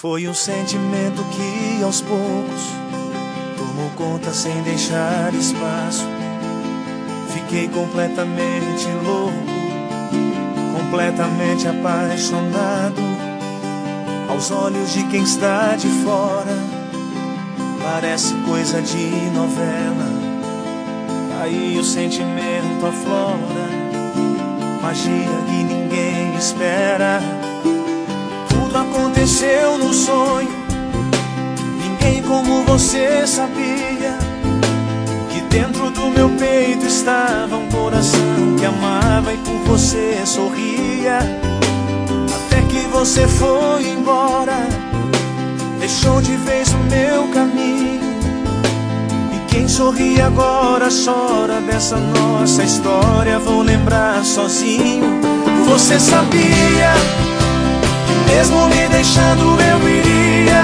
Foi um sentimento que aos poucos tomou conta sem deixar espaço. Fiquei completamente louco, completamente apaixonado. Aos olhos de quem está de fora, parece coisa de novela. Aí o sentimento aflora, magia que ninguém espera aconteceu no sonho. Ninguém como você sabia que dentro do meu peito estava um coração que amava e por você sorria. Até que você foi embora, deixou de vez o meu caminho. E quem sorri agora chora dessa nossa história. Vou lembrar sozinho. Você sabia mesmo me deixando, eu iria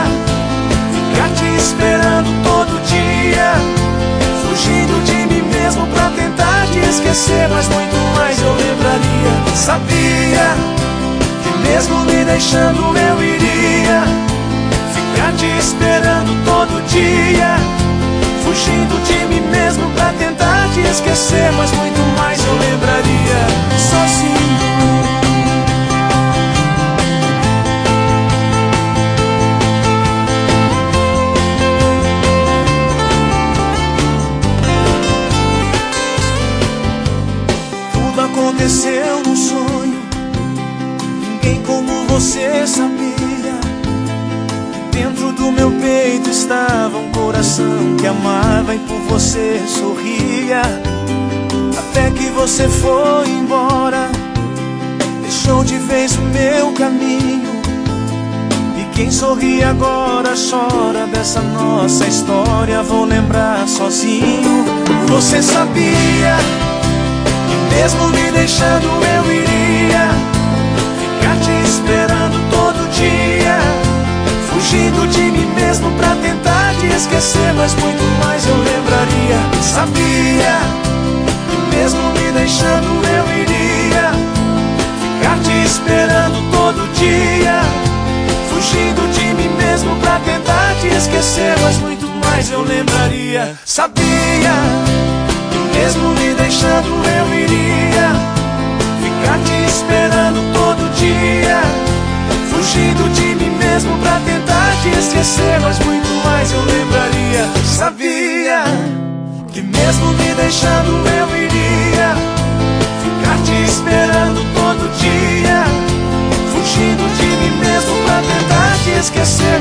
ficar te esperando todo dia, fugindo de mim mesmo pra tentar te esquecer, mas muito mais eu lembraria. Sabia que mesmo me deixando, eu iria ficar te esperando todo dia, fugindo de mim mesmo pra tentar te esquecer, mas muito mais aconteceu no sonho. Ninguém como você sabia. Dentro do meu peito estava um coração que amava e por você sorria. Até que você foi embora, deixou de vez o meu caminho. E quem sorri agora chora dessa nossa história. Vou lembrar sozinho. Você sabia mesmo me deixando, eu iria ficar te esperando todo dia. Fugindo de mim mesmo pra tentar te esquecer, mas muito mais eu lembraria. Sabia que mesmo me deixando, eu iria ficar te esperando todo dia. Fugindo de mim mesmo pra tentar te esquecer, mas muito mais eu lembraria. Sabia mesmo me deixando, eu iria fugindo de mim mesmo pra tentar te esquecer, mas muito mais eu lembraria. Sabia que mesmo me deixando eu iria ficar te esperando todo dia, fugindo de mim mesmo pra tentar te esquecer,